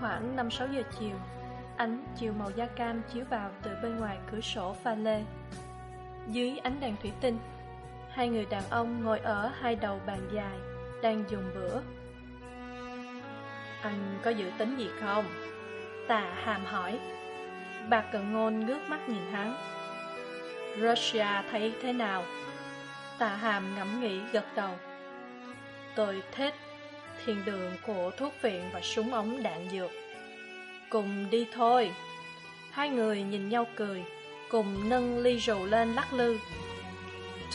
Khoảng 5-6 giờ chiều, Ánh chiều màu da cam chiếu vào từ bên ngoài cửa sổ pha lê. Dưới ánh đèn thủy tinh, Hai người đàn ông ngồi ở hai đầu bàn dài, Đang dùng bữa. Anh có dự tính gì không? Tạ hàm hỏi. Bà cận Ngôn ngước mắt nhìn hắn. Russia thấy thế nào? Tạ hàm ngẫm nghĩ gật đầu. Tôi thích thiên đường của thuốc viện và súng ống đạn dược. Cùng đi thôi. Hai người nhìn nhau cười, cùng nâng ly rượu lên lắc lư.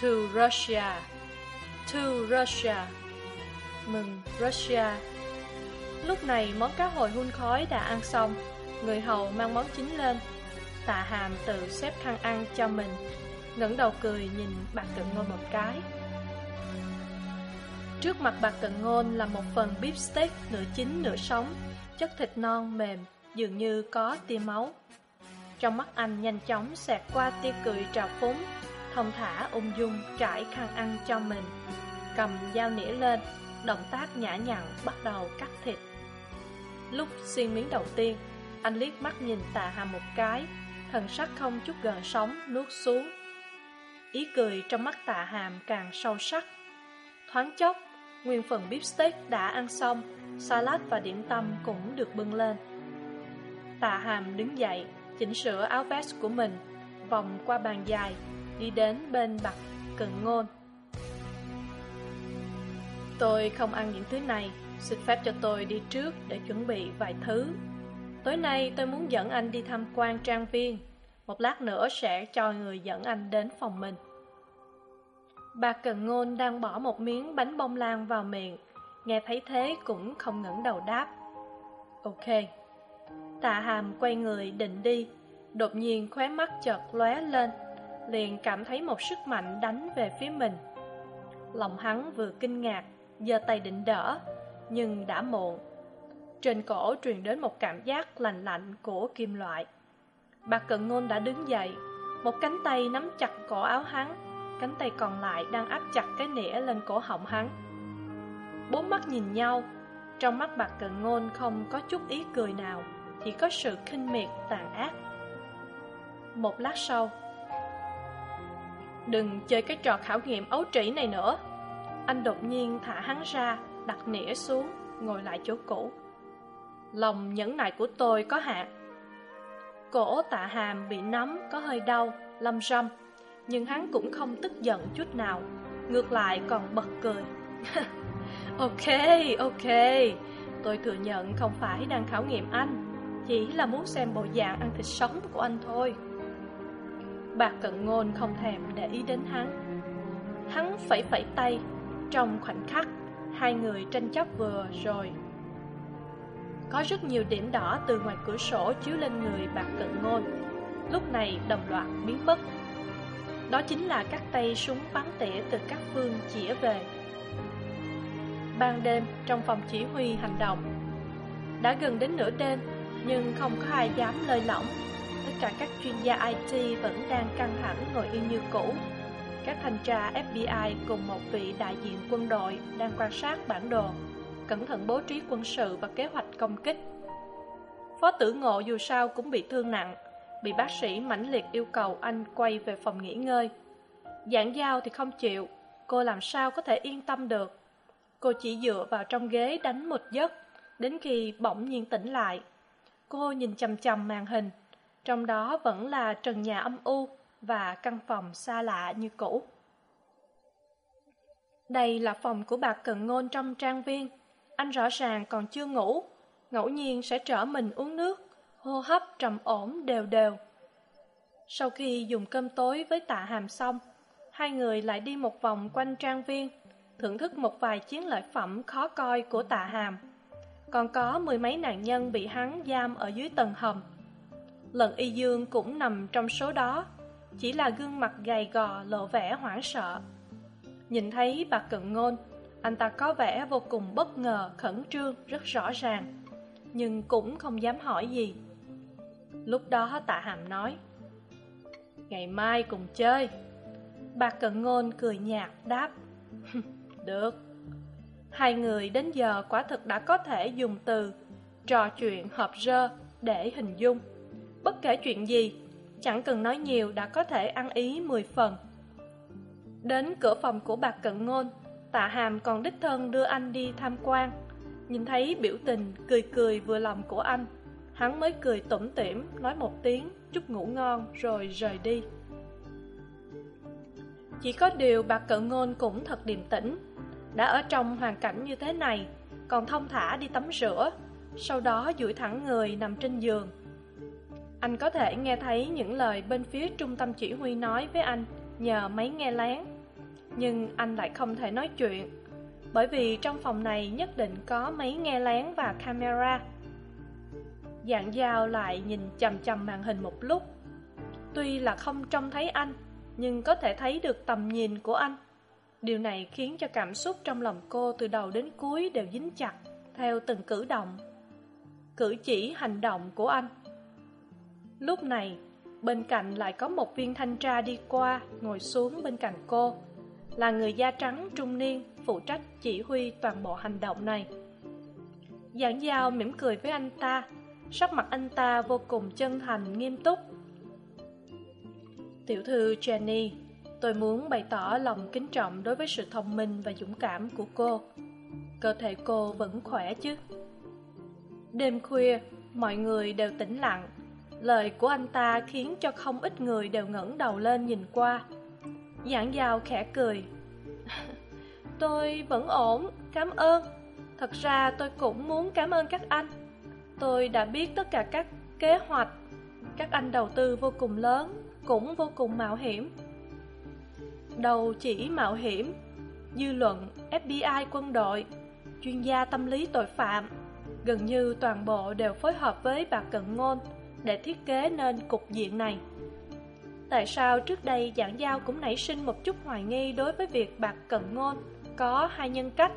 To Russia. To Russia. Mừng Russia. Lúc này món cá hồi hun khói đã ăn xong, người hầu mang món chính lên. Tạ hàm tự xếp khăn ăn cho mình, ngẩng đầu cười nhìn bạn cận ngôi một cái. Trước mặt bạc cận ngôn là một phần beef steak nửa chín nửa sống, chất thịt non mềm, dường như có tia máu. Trong mắt anh nhanh chóng xẹt qua tia cười trào phúng, thông thả ung dung trải khăn ăn cho mình. Cầm dao nĩa lên, động tác nhã nhặn bắt đầu cắt thịt. Lúc xuyên miếng đầu tiên, anh liếc mắt nhìn tà hàm một cái, thần sắc không chút gần sóng nuốt xuống. Ý cười trong mắt tạ hàm càng sâu sắc. Thoáng chốc, Nguyên phần bíp steak đã ăn xong, salad và điểm tâm cũng được bưng lên. Tạ Hàm đứng dậy, chỉnh sửa áo vest của mình, vòng qua bàn dài, đi đến bên bạc cần ngôn. Tôi không ăn những thứ này, xin phép cho tôi đi trước để chuẩn bị vài thứ. Tối nay tôi muốn dẫn anh đi tham quan trang viên, một lát nữa sẽ cho người dẫn anh đến phòng mình. Bà Cần Ngôn đang bỏ một miếng bánh bông lan vào miệng, nghe thấy thế cũng không ngẩng đầu đáp. Ok. Tạ Hàm quay người định đi, đột nhiên khóe mắt chợt lóe lên, liền cảm thấy một sức mạnh đánh về phía mình. Lòng hắn vừa kinh ngạc, giơ tay định đỡ, nhưng đã muộn. Trên cổ truyền đến một cảm giác lạnh lạnh của kim loại. Bà Cận Ngôn đã đứng dậy, một cánh tay nắm chặt cổ áo hắn, cánh tay còn lại đang áp chặt cái nĩa lên cổ họng hắn. Bốn mắt nhìn nhau, trong mắt bạc cận ngôn không có chút ý cười nào, chỉ có sự khinh miệt tàn ác. Một lát sau, Đừng chơi cái trò khảo nghiệm ấu trĩ này nữa. Anh đột nhiên thả hắn ra, đặt nĩa xuống, ngồi lại chỗ cũ. Lòng nhẫn nại của tôi có hạn. Cổ tạ hàm bị nắm, có hơi đau, lâm râm nhưng hắn cũng không tức giận chút nào. Ngược lại còn bật cười. Ok, ok. Tôi thừa nhận không phải đang khảo nghiệm anh. Chỉ là muốn xem bộ dạng ăn thịt sống của anh thôi. Bạc cận ngôn không thèm để ý đến hắn. Hắn phẩy phẩy tay. Trong khoảnh khắc Hai người tranh chấp vừa rồi. Có rất nhiều điểm đỏ từ ngoài cửa sổ chiếu lên người bạc cận ngôn. Lúc này đồng loạt biến mất đó chính là các tay súng bắn tỉa từ các phương chĩa về. Ban đêm, trong phòng chỉ huy hành động. Đã gần đến nửa đêm, Nhưng không có ai dám lơi lỏng. Tất cả các chuyên gia IT vẫn đang căng thẳng ngồi yên như cũ. Các thanh tra FBI cùng một vị đại diện quân đội đang quan sát bản đồ, Cẩn thận bố trí quân sự và kế hoạch công kích. Phó tử ngộ dù sao cũng bị thương nặng. Bị bác sĩ mãnh liệt yêu cầu anh quay về phòng nghỉ ngơi. Giảng giao thì không chịu, Cô làm sao có thể yên tâm được? Cô chỉ dựa vào trong ghế đánh một giấc, Đến khi bỗng nhiên tỉnh lại. Cô nhìn chằm chằm màn hình, Trong đó vẫn là trần nhà âm u Và căn phòng xa lạ như cũ. Đây là phòng của bà Cần Ngôn trong trang viên. Anh rõ ràng còn chưa ngủ, Ngẫu nhiên sẽ trở mình uống nước hô hấp trầm ổn đều đều. Sau khi dùng cơm tối với tạ hàm xong, hai người lại đi một vòng quanh trang viên, thưởng thức một vài chiến lợi phẩm khó coi của tạ hàm. Còn có mười mấy nạn nhân bị hắn giam ở dưới tầng hầm. Lần y dương cũng nằm trong số đó chỉ là gương mặt gầy gò lộ vẻ hoảng sợ. Nhìn thấy bà cận ngôn anh ta có vẻ vô cùng bất ngờ khẩn trương rất rõ ràng nhưng cũng không dám hỏi gì lúc đó tạ hàm nói, ngày mai cùng chơi. Bà cận ngôn cười nhạt đáp, được. Hai người đến giờ quả thực đã có thể dùng từ trò chuyện hợp rơ để hình dung. Bất kể chuyện gì, chẳng cần nói nhiều đã có thể ăn ý mười phần. Đến cửa phòng của bà cận ngôn, tạ hàm còn đích thân đưa anh đi tham quan. Nhìn thấy biểu tình cười cười vừa lòng của anh hắn mới cười tủm tỉm, nói một tiếng, chúc ngủ ngon, rồi rời đi. Chỉ có điều bà cự ngôn cũng thật điềm tĩnh. Đã ở trong hoàn cảnh như thế này, còn thông thả đi tắm rửa, sau đó duỗi thẳng người nằm trên giường. Anh có thể nghe thấy những lời bên phía trung tâm chỉ huy nói với anh, nhờ máy nghe lén. Nhưng anh lại không thể nói chuyện, bởi vì trong phòng này nhất định có máy nghe lén và camera dạng dao lại nhìn chằm chằm màn hình một lúc. Tuy là không trông thấy anh, nhưng có thể thấy được tầm nhìn của anh. Điều này khiến cho cảm xúc trong lòng cô từ đầu đến cuối đều dính chặt, theo từng cử động, cử chỉ, hành động của anh. Lúc này, bên cạnh lại có một viên thanh tra đi qua, ngồi xuống bên cạnh cô. Là người da trắng trung niên, phụ trách chỉ huy toàn bộ hành động này. Giảng giao mỉm cười với anh ta sắc mặt anh ta vô cùng chân thành, nghiêm túc. Tiểu thư jenny, tôi muốn bày tỏ lòng kính trọng đối với sự thông minh và dũng cảm của cô. Cơ thể cô vẫn khỏe chứ? Đêm khuya, mọi người đều tĩnh lặng. Lời của anh ta khiến cho không ít người đều ngẩng đầu lên nhìn qua. Giảng giao khẽ cười. tôi vẫn ổn, cảm ơn. Thật ra tôi cũng muốn cảm ơn các anh tôi đã biết tất cả các kế hoạch, các anh đầu tư vô cùng lớn, cũng vô cùng mạo hiểm. Đầu chỉ mạo hiểm, dư luận fbi quân đội, chuyên gia tâm lý tội phạm, gần như toàn bộ đều phối hợp với bà cận ngôn để thiết kế nên cục diện này. Tại sao trước đây giảng giao cũng nảy sinh một chút hoài nghi đối với việc bạc cận ngôn có hai nhân cách?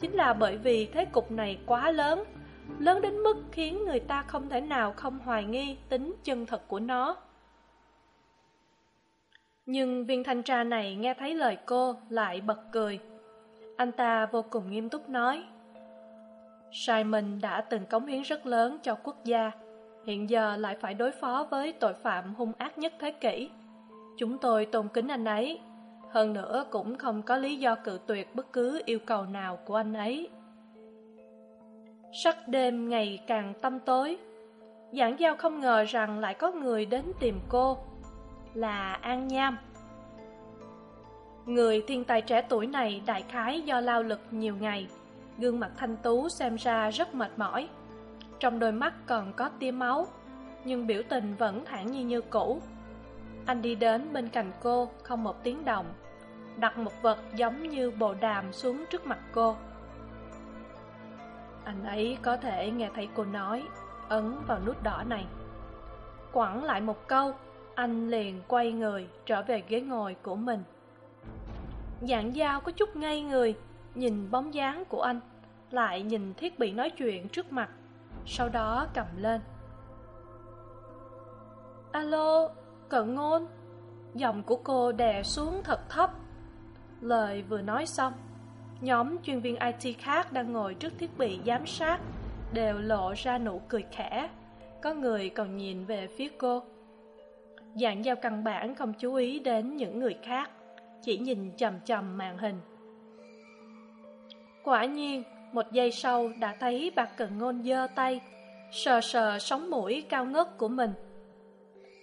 Chính là bởi vì thế cục này quá lớn lớn đến mức khiến người ta không thể nào không hoài nghi tính chân thật của nó. Nhưng viên thanh tra này nghe thấy lời cô lại bật cười. Anh ta vô cùng nghiêm túc nói, simon đã từng cống hiến rất lớn cho quốc gia, hiện giờ lại phải đối phó với tội phạm hung ác nhất thế kỷ. Chúng tôi tôn kính anh ấy, hơn nữa cũng không có lý do cự tuyệt bất cứ yêu cầu nào của anh ấy sắc đêm ngày càng tăm tối. Giảng giao không ngờ rằng lại có người đến tìm cô, là an nham. Người thiên tài trẻ tuổi này đại khái do lao lực nhiều ngày, gương mặt thanh tú xem ra rất mệt mỏi. Trong đôi mắt còn có tia máu, nhưng biểu tình vẫn thản nhiên như cũ. Anh đi đến bên cạnh cô, không một tiếng động, đặt một vật giống như bồ đàm xuống trước mặt cô anh ấy có thể nghe thấy cô nói, ấn vào nút đỏ này. Quẳng lại một câu, anh liền quay người trở về ghế ngồi của mình. Dạng dao có chút ngây người, nhìn bóng dáng của anh, lại nhìn thiết bị nói chuyện trước mặt, sau đó cầm lên. Alo, cận ngôn, giọng của cô đè xuống thật thấp. Lời vừa nói xong nhóm chuyên viên it khác đang ngồi trước thiết bị giám sát đều lộ ra nụ cười khẽ. Có người còn nhìn về phía cô. Dạng giao căn bản không chú ý đến những người khác, chỉ nhìn chầm chầm màn hình. Quả nhiên, một giây sau đã thấy bà Cần ngôn giơ tay, sờ sờ sóng mũi cao ngất của mình.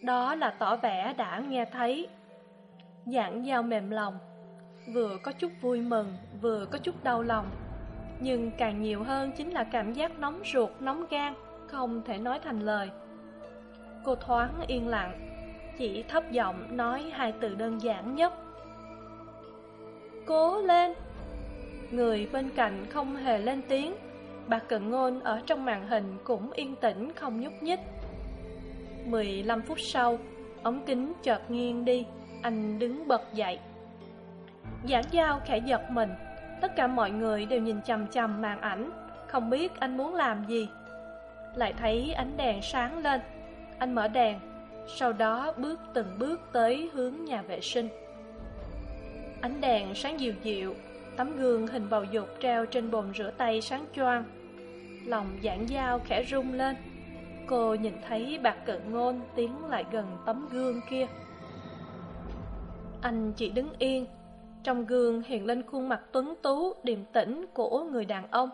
Đó là tỏ vẻ đã nghe thấy. Dạng giao mềm lòng vừa có chút vui mừng, vừa có chút đau lòng. Nhưng càng nhiều hơn chính là cảm giác nóng ruột, nóng gan, không thể nói thành lời. Cô thoáng yên lặng, chỉ thấp giọng nói hai từ đơn giản nhất. Cố lên! Người bên cạnh không hề lên tiếng. Bà cận ngôn ở trong màn hình cũng yên tĩnh không nhúc nhích. Mười lăm phút sau, ống kính chợt nghiêng đi, anh đứng bật dậy giảng giao khẽ giật mình, tất cả mọi người đều nhìn chầm chầm màn ảnh, không biết anh muốn làm gì. Lại thấy ánh đèn sáng lên, anh mở đèn, sau đó bước từng bước tới hướng nhà vệ sinh. Ánh đèn sáng dịu dịu, tấm gương hình bầu dục treo trên bồn rửa tay sáng choang. Lòng giảng dao khẽ rung lên, cô nhìn thấy bạc cận ngôn tiến lại gần tấm gương kia. Anh chỉ đứng yên trong gương hiện lên khuôn mặt tuấn tú, điềm tĩnh của người đàn ông.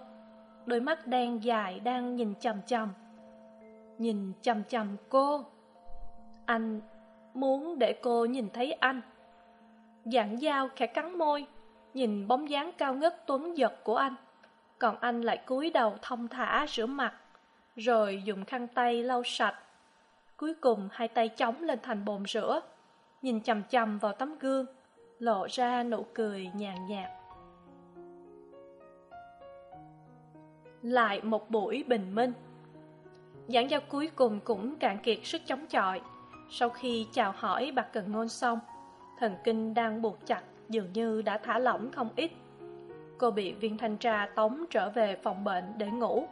Đôi mắt đen dài đang nhìn chằm chằm. Nhìn chằm chằm cô. Anh muốn để cô nhìn thấy anh. Giảng dao khẽ cắn môi, nhìn bóng dáng cao ngất tuấn giật của anh. Còn anh lại cúi đầu thong thả rửa mặt, rồi dùng khăn tay lau sạch. Cuối cùng hai tay chống lên thành bồn rửa, nhìn chằm chằm vào tấm gương lộ ra nụ cười nhàn nhạt. Lại một buổi bình minh. Giảng giao cuối cùng cũng cạn kiệt sức chống chọi. Sau khi chào hỏi bạc cần ngôn xong, thần kinh đang buộc chặt, dường như đã thả lỏng không ít. Cô bị viên thanh tra tống trở về phòng bệnh để ngủ,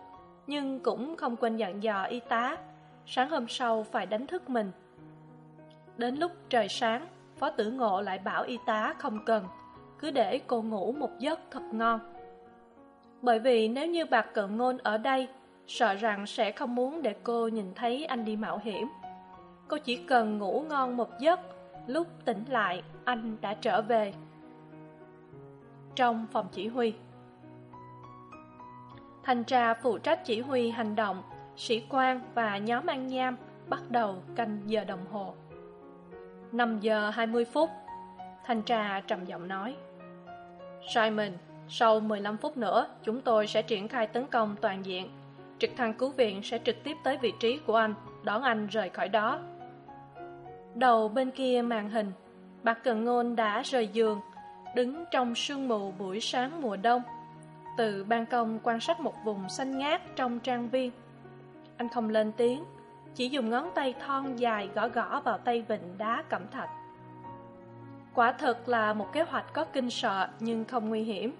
nhưng cũng không quên dặn dò y tá, sáng hôm sau phải đánh thức mình. Đến lúc trời sáng phó tử ngộ lại bảo y tá không cần, cứ để cô ngủ một giấc thật ngon. Bởi vì nếu như bạc cận ngôn ở đây, sợ rằng sẽ không muốn để cô nhìn thấy anh đi mạo hiểm. Cô chỉ cần ngủ ngon một giấc, lúc tỉnh lại, anh đã trở về. Trong phòng chỉ huy. Thanh tra phụ trách chỉ huy hành động, sĩ quan và nhóm ăn nham bắt đầu canh giờ đồng hồ năm giờ hai mươi phút. Thanh tra trầm giọng nói. Simon, sau mười lăm phút nữa, chúng tôi sẽ triển khai tấn công toàn diện. Trực thăng cứu viện sẽ trực tiếp tới vị trí của anh, đón anh rời khỏi đó. Đầu bên kia màn hình, bà cần ngôn đã rời giường, đứng trong sương mù buổi sáng mùa đông, từ ban công quan sát một vùng xanh ngát trong trang viên. Anh không lên tiếng chỉ dùng ngón tay thon dài gõ gõ vào tay vịnh đá cẩm thạch. Quả thật là một kế hoạch có kinh sợ, nhưng không nguy hiểm.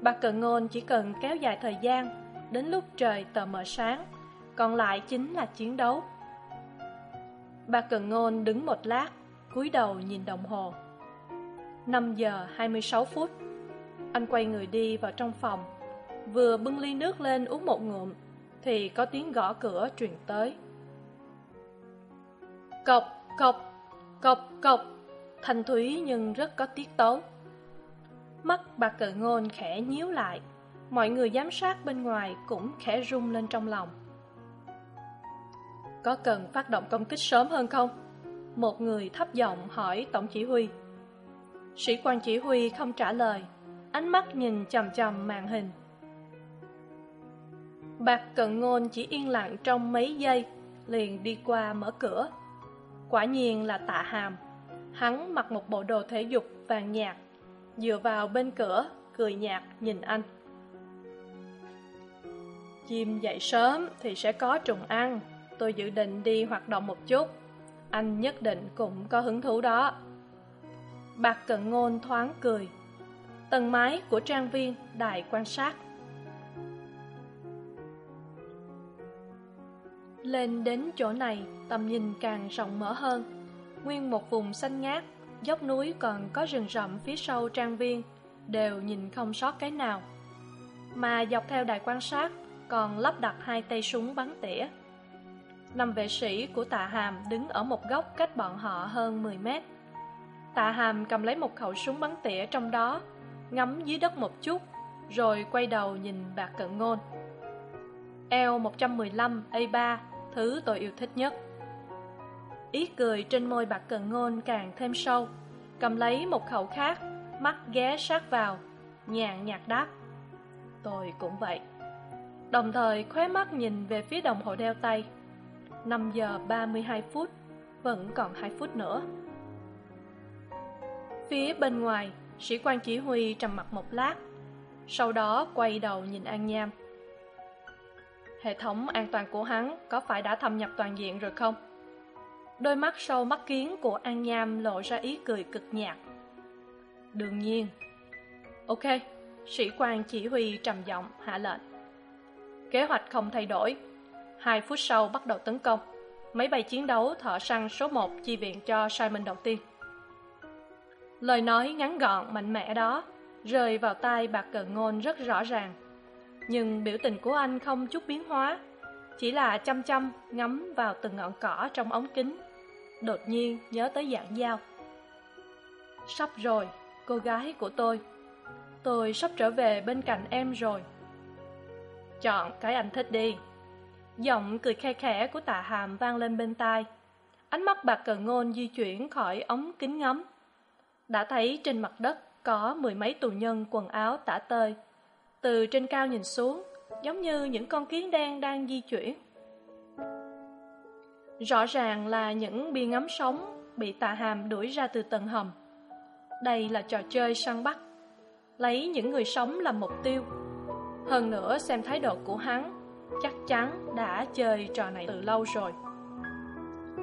Bà cần ngôn chỉ cần kéo dài thời gian, đến lúc trời tờ mờ sáng, còn lại chính là chiến đấu. Bà cần ngôn đứng một lát, cúi đầu nhìn đồng hồ. Năm giờ hai mươi sáu phút. Anh quay người đi vào trong phòng. Vừa bưng ly nước lên uống một ngụm, thì có tiếng gõ cửa truyền tới cộc cộc cộc cộc. Thanh thúy nhưng rất có tiết tấu. Mắt bà cự ngôn khẽ nhíu lại. Mọi người giám sát bên ngoài cũng khẽ rung lên trong lòng. Có cần phát động công kích sớm hơn không? Một người thấp giọng hỏi tổng chỉ huy. Sĩ quan chỉ huy không trả lời. Ánh mắt nhìn chằm chằm màn hình. Bạc cận ngôn chỉ yên lặng trong mấy giây, liền đi qua mở cửa quả nhiên là tạ hàm. Hắn mặc một bộ đồ thể dục vàng nhạt, dựa vào bên cửa, cười nhạt nhìn anh. Chim dậy sớm thì sẽ có trùng ăn, tôi dự định đi hoạt động một chút. Anh nhất định cũng có hứng thú đó. Bạc cận ngôn thoáng cười. Tầng mái của trang viên đài quan sát. Lên đến chỗ này, tầm nhìn càng rộng mở hơn. Nguyên một vùng xanh ngát, dốc núi còn có rừng rậm phía sau trang viên, đều nhìn không sót cái nào. Mà dọc theo đài quan sát, còn lắp đặt hai tay súng bắn tỉa. Năm vệ sĩ của tạ hàm đứng ở một góc cách bọn họ hơn mười mét. Tạ hàm cầm lấy một khẩu súng bắn tỉa trong đó, ngắm dưới đất một chút, rồi quay đầu nhìn bạc cận ngôn. L một trăm mười lăm a ba thứ tôi yêu thích nhất. Ý cười trên môi bạc cận ngôn càng thêm sâu, cầm lấy một khẩu khác, mắt ghé sát vào, nhàn nhạt đáp, tôi cũng vậy. Đồng thời khóe mắt nhìn về phía đồng hồ đeo tay. Năm giờ ba mươi hai phút, vẫn còn hai phút nữa. Phía bên ngoài, sĩ quan chỉ huy trầm mặc một lát, sau đó quay đầu nhìn an nham hệ thống an toàn của hắn có phải đã thâm nhập toàn diện rồi không? Đôi mắt sâu mắt kiến của an nham lộ ra ý cười cực nhạt. Đương nhiên. Ok, sĩ quan chỉ huy trầm giọng hạ lệnh. Kế hoạch không thay đổi. Hai phút sau bắt đầu tấn công. Máy bay chiến đấu thợ săn số một chi viện cho simon đầu tiên. Lời nói ngắn gọn, mạnh mẽ đó, rơi vào tai bạc cờ ngôn rất rõ ràng nhưng biểu tình của anh không chút biến hóa. Chỉ là chăm chăm ngắm vào từng ngọn cỏ trong ống kính. Đột nhiên nhớ tới dạng dao. Sắp rồi, cô gái của tôi. Tôi sắp trở về bên cạnh em rồi. Chọn cái anh thích đi. Giọng cười khe khẽ của tạ hàm vang lên bên tai. Ánh mắt bạc cờ ngôn di chuyển khỏi ống kính ngắm. Đã thấy trên mặt đất có mười mấy tù nhân quần áo tả tơi từ trên cao nhìn xuống, giống như những con kiến đen đang di chuyển. Rõ ràng là những bia ngắm sống bị tạ hàm đuổi ra từ tầng hầm. Đây là trò chơi săn bắt, lấy những người sống làm mục tiêu. Hơn nữa, xem thái độ của hắn, chắc chắn đã chơi trò này từ lâu rồi.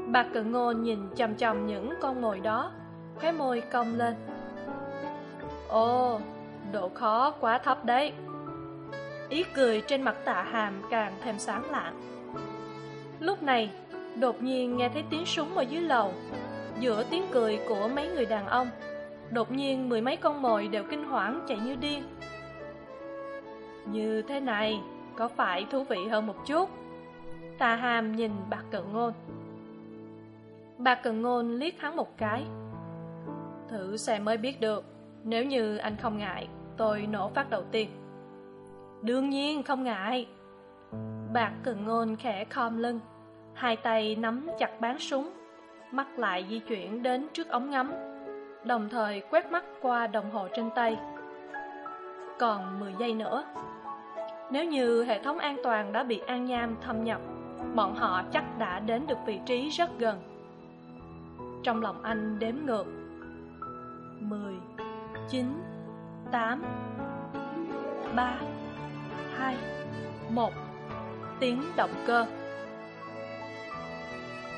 Bà cự ngôn nhìn chằm chằm những con mồi đó, khóe môi cong lên. Ồ, độ khó quá thấp đấy ý cười trên mặt tạ hàm càng thêm sáng lạng lúc này, đột nhiên nghe thấy tiếng súng ở dưới lầu. Giữa tiếng cười của mấy người đàn ông, đột nhiên mười mấy con mồi đều kinh hoảng chạy như điên. Như thế này, có phải thú vị hơn một chút? Tà hàm nhìn bạc cận ngôn. Bạc cận ngôn liếc hắn một cái. Thử xem mới biết được, nếu như anh không ngại, tôi nổ phát đầu tiên đương nhiên không ngại. Bạc cận ngôn khẽ khom lưng, hai tay nắm chặt bán súng, mắt lại di chuyển đến trước ống ngắm, đồng thời quét mắt qua đồng hồ trên tay. Còn mười giây nữa. Nếu như hệ thống an toàn đã bị an nham thâm nhập, bọn họ chắc đã đến được vị trí rất gần. Trong lòng anh đếm ngược. Mười, chín, tám, ba hai, một. Tiếng động cơ.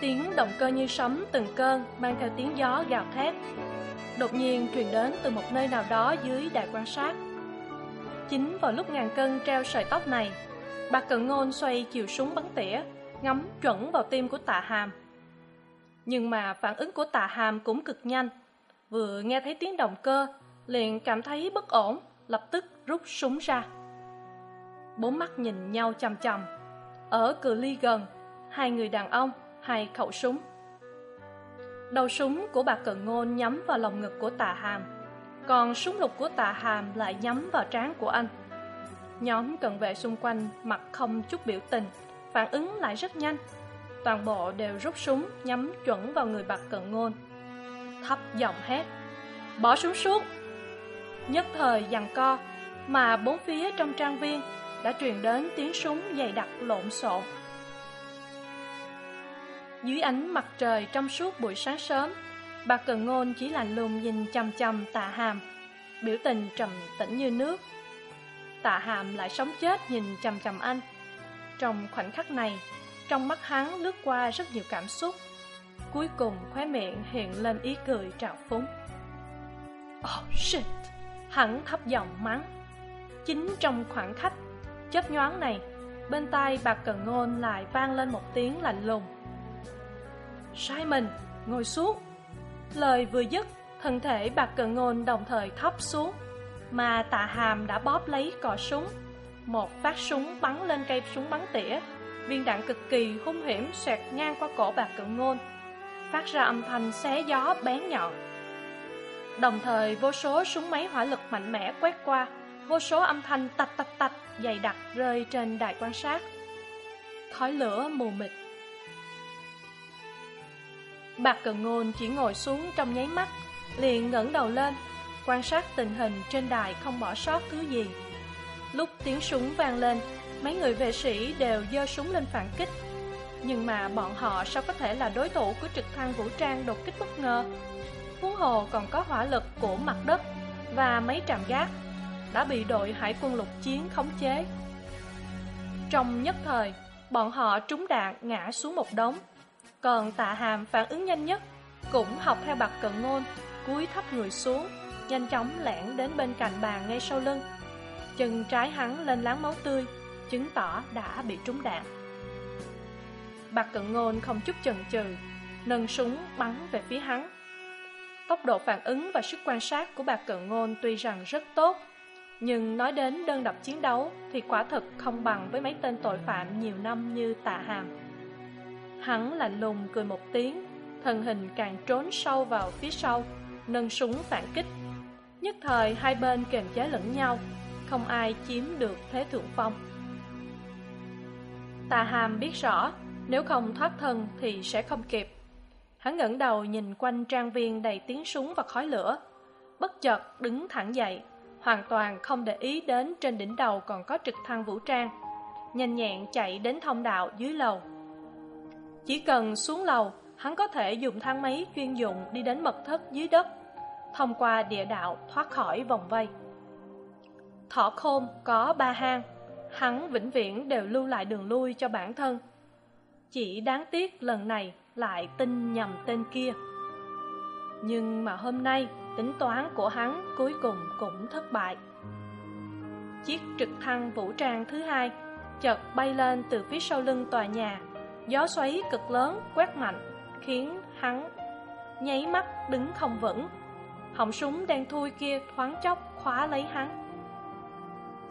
Tiếng động cơ như sấm từng cơn mang theo tiếng gió gào thét. Đột nhiên truyền đến từ một nơi nào đó dưới đài quan sát. Chính vào lúc ngàn cân treo sợi tóc này, bà cận ngôn xoay chiều súng bắn tỉa, ngắm chuẩn vào tim của tạ hàm. Nhưng mà phản ứng của tạ hàm cũng cực nhanh. Vừa nghe thấy tiếng động cơ, liền cảm thấy bất ổn, lập tức rút súng ra bốn mắt nhìn nhau chằm chằm. Ở cự ly gần, hai người đàn ông, hai khẩu súng. Đầu súng của bà cận ngôn nhắm vào lồng ngực của tạ hàm, còn súng lục của tạ hàm lại nhắm vào trán của anh. Nhóm cận vệ xung quanh mặt không chút biểu tình, phản ứng lại rất nhanh. Toàn bộ đều rút súng nhắm chuẩn vào người bạc cận ngôn thấp giọng hét, bỏ súng xuống! Nhất thời giằng co, mà bốn phía trong trang viên đã truyền đến tiếng súng dày đặc lộn xộn. Dưới ánh mặt trời trong suốt buổi sáng sớm, bà cần ngôn chỉ lạnh lùng nhìn chằm chằm tạ hàm, biểu tình trầm tĩnh như nước. Tạ hàm lại sống chết nhìn chằm chằm anh. Trong khoảnh khắc này, trong mắt hắn lướt qua rất nhiều cảm xúc, cuối cùng khóe miệng hiện lên ý cười trào phúng. Oh shit! Hắn thấp giọng mắng. Chính trong khoảng khắc chớp nhoáng này, bên tai bà cần ngôn lại vang lên một tiếng lạnh lùng. Simon, ngồi xuống. Lời vừa dứt, thân thể bạc cần ngôn đồng thời thấp xuống, mà tạ hàm đã bóp lấy cò súng. Một phát súng bắn lên cây súng bắn tỉa. Viên đạn cực kỳ hung hiểm xoẹt ngang qua cổ bạc cận ngôn, phát ra âm thanh xé gió bén nhọn. Đồng thời vô số súng máy hỏa lực mạnh mẽ quét qua vô số âm thanh tạch tạch tạch dày đặc rơi trên đài quan sát. Khói lửa mù mịt. Bạc cần ngôn chỉ ngồi xuống trong nháy mắt, liền ngẩng đầu lên, quan sát tình hình trên đài không bỏ sót thứ gì. Lúc tiếng súng vang lên, mấy người vệ sĩ đều giơ súng lên phản kích. Nhưng mà bọn họ sao có thể là đối thủ của trực thăng vũ trang đột kích bất ngờ? Huống hồ còn có hỏa lực của mặt đất và mấy trạm gác đã bị đội hải quân lục chiến khống chế. Trong nhất thời, bọn họ trúng đạn ngã xuống một đống. Còn tạ hàm phản ứng nhanh nhất, cũng học theo bạc cận ngôn, cúi thấp người xuống, nhanh chóng lẻn đến bên cạnh bàn ngay sau lưng. Chân trái hắn lên láng máu tươi, chứng tỏ đã bị trúng đạn. Bạc cận ngôn không chút chần chừ, nâng súng bắn về phía hắn. Tốc độ phản ứng và sức quan sát của bạc cận ngôn tuy rằng rất tốt, nhưng nói đến đơn độc chiến đấu thì quả thực không bằng với mấy tên tội phạm nhiều năm như tạ hàm. Hắn lạnh lùng cười một tiếng, thân hình càng trốn sâu vào phía sau, nâng súng phản kích. Nhất thời hai bên kềm chế lẫn nhau, không ai chiếm được thế thượng phong. Tạ hàm biết rõ, nếu không thoát thân thì sẽ không kịp. Hắn ngẩng đầu nhìn quanh trang viên đầy tiếng súng và khói lửa, bất chợt đứng thẳng dậy, hoàn toàn không để ý đến trên đỉnh đầu còn có trực thăng vũ trang, nhanh nhẹn chạy đến thông đạo dưới lầu. Chỉ cần xuống lầu, hắn có thể dùng thang máy chuyên dụng đi đến mật thất dưới đất, thông qua địa đạo thoát khỏi vòng vây. Thỏ khôn có ba hang, hắn vĩnh viễn đều lưu lại đường lui cho bản thân. Chỉ đáng tiếc lần này lại tin nhầm tên kia. Nhưng mà hôm nay tính toán của hắn cuối cùng cũng thất bại. Chiếc trực thăng vũ trang thứ hai chợt bay lên từ phía sau lưng tòa nhà. Gió xoáy cực lớn quét mạnh, khiến hắn nháy mắt đứng không vững. Họng súng đang thui kia thoáng chốc khóa lấy hắn.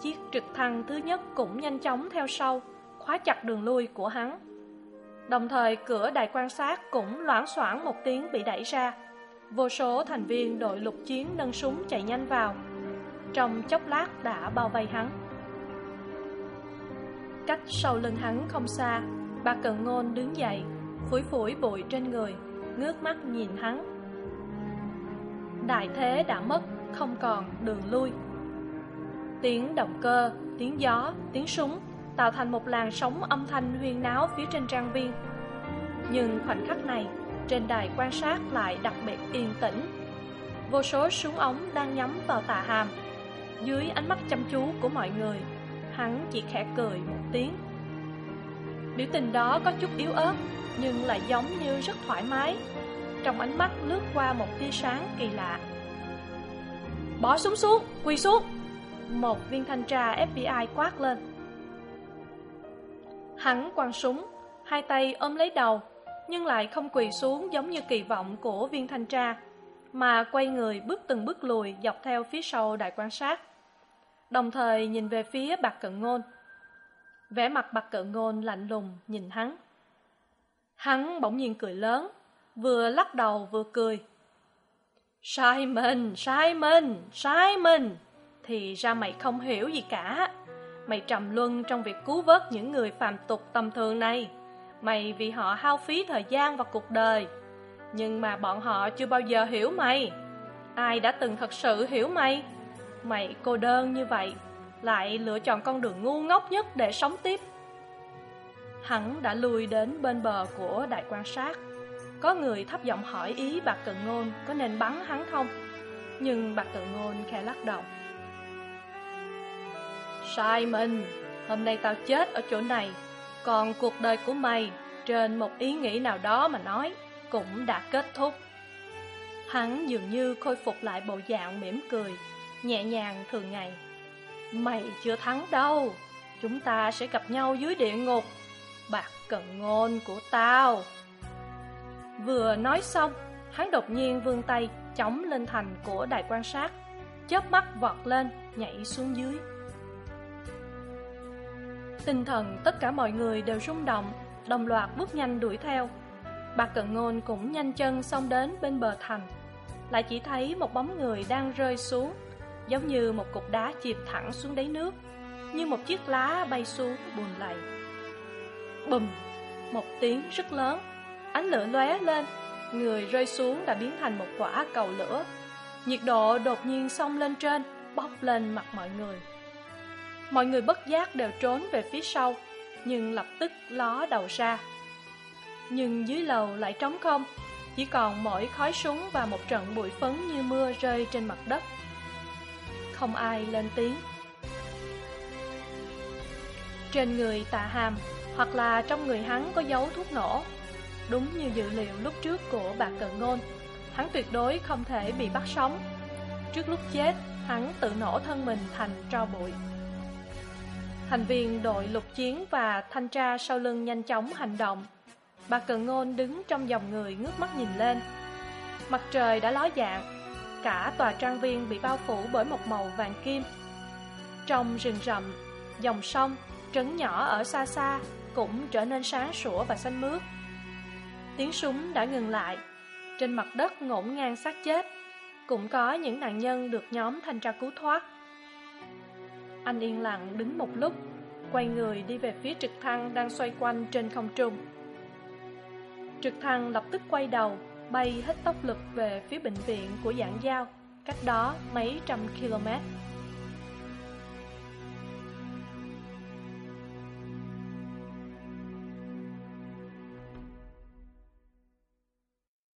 Chiếc trực thăng thứ nhất cũng nhanh chóng theo sau, khóa chặt đường lui của hắn. Đồng thời, cửa đài quan sát cũng loảng xoảng một tiếng bị đẩy ra vô số thành viên đội lục chiến nâng súng chạy nhanh vào. Trong chốc lát đã bao vây hắn. Cách sau lưng hắn không xa, bà cận ngôn đứng dậy, phủi phủi bụi trên người, ngước mắt nhìn hắn. Đại thế đã mất, không còn đường lui. Tiếng động cơ, tiếng gió, tiếng súng tạo thành một làn sóng âm thanh huyên náo phía trên trang viên. Nhưng khoảnh khắc này trên đài quan sát lại đặc biệt yên tĩnh. Vô số súng ống đang nhắm vào tà hàm. Dưới ánh mắt chăm chú của mọi người, hắn chỉ khẽ cười một tiếng. Biểu tình đó có chút yếu ớt, nhưng lại giống như rất thoải mái. Trong ánh mắt lướt qua một tia sáng kỳ lạ. Bỏ súng xuống, quỳ xuống! Một viên thanh tra fbi quát lên. Hắn quăng súng, hai tay ôm lấy đầu nhưng lại không quỳ xuống giống như kỳ vọng của viên thanh tra, mà quay người bước từng bước lùi dọc theo phía sau đại quan sát. Đồng thời nhìn về phía bạc cận ngôn. Vẻ mặt bạc cận ngôn lạnh lùng nhìn hắn. Hắn bỗng nhiên cười lớn, vừa lắc đầu vừa cười. Sai mình sai mình sai mình thì ra mày không hiểu gì cả. Mày trầm luân trong việc cứu vớt những người phàm tục tầm thường này mày vì họ hao phí thời gian và cuộc đời. Nhưng mà bọn họ chưa bao giờ hiểu mày. Ai đã từng thật sự hiểu mày? Mày cô đơn như vậy, lại lựa chọn con đường ngu ngốc nhất để sống tiếp. Hắn đã lui đến bên bờ của đại quan sát. Có người thấp giọng hỏi ý bạc cận ngôn có nên bắn hắn không? Nhưng bạc cận ngôn khẽ lắc đầu. Sai mình, hôm nay tao chết ở chỗ này còn cuộc đời của mày, trên một ý nghĩ nào đó mà nói, cũng đã kết thúc. Hắn dường như khôi phục lại bộ dạng mỉm cười, nhẹ nhàng thường ngày. Mày chưa thắng đâu, chúng ta sẽ gặp nhau dưới địa ngục, bạc cận ngôn của tao. Vừa nói xong, hắn đột nhiên vươn tay chống lên thành của đài quan sát, chớp mắt vọt lên, nhảy xuống dưới tinh thần tất cả mọi người đều rung động, đồng loạt bước nhanh đuổi theo. Bà cận ngôn cũng nhanh chân xông đến bên bờ thành. Lại chỉ thấy một bóng người đang rơi xuống, giống như một cục đá chìm thẳng xuống đáy nước, như một chiếc lá bay xuống buồn lầy. Bùm! Một tiếng rất lớn, ánh lửa lóe lên, người rơi xuống đã biến thành một quả cầu lửa. Nhiệt độ đột nhiên xông lên trên, bốc lên mặt mọi người mọi người bất giác đều trốn về phía sau, nhưng lập tức ló đầu ra. Nhưng dưới lầu lại trống không, chỉ còn mỗi khói súng và một trận bụi phấn như mưa rơi trên mặt đất. Không ai lên tiếng. Trên người tạ hàm, hoặc là trong người hắn có dấu thuốc nổ. Đúng như dự liệu lúc trước của bà cận ngôn, hắn tuyệt đối không thể bị bắt sống. Trước lúc chết, hắn tự nổ thân mình thành tro bụi thành viên đội lục chiến và thanh tra sau lưng nhanh chóng hành động. Bà cận ngôn đứng trong dòng người ngước mắt nhìn lên. Mặt trời đã ló dạng, cả tòa trang viên bị bao phủ bởi một màu vàng kim. Trong rừng rậm, dòng sông, trấn nhỏ ở xa xa cũng trở nên sáng sủa và xanh mướt. Tiếng súng đã ngừng lại, trên mặt đất ngổn ngang xác chết. Cũng có những nạn nhân được nhóm thanh tra cứu thoát anh yên lặng đứng một lúc, quay người đi về phía trực thăng đang xoay quanh trên không trung. Trực thăng lập tức quay đầu, bay hết tốc lực về phía bệnh viện của giảng giao, cách đó mấy trăm km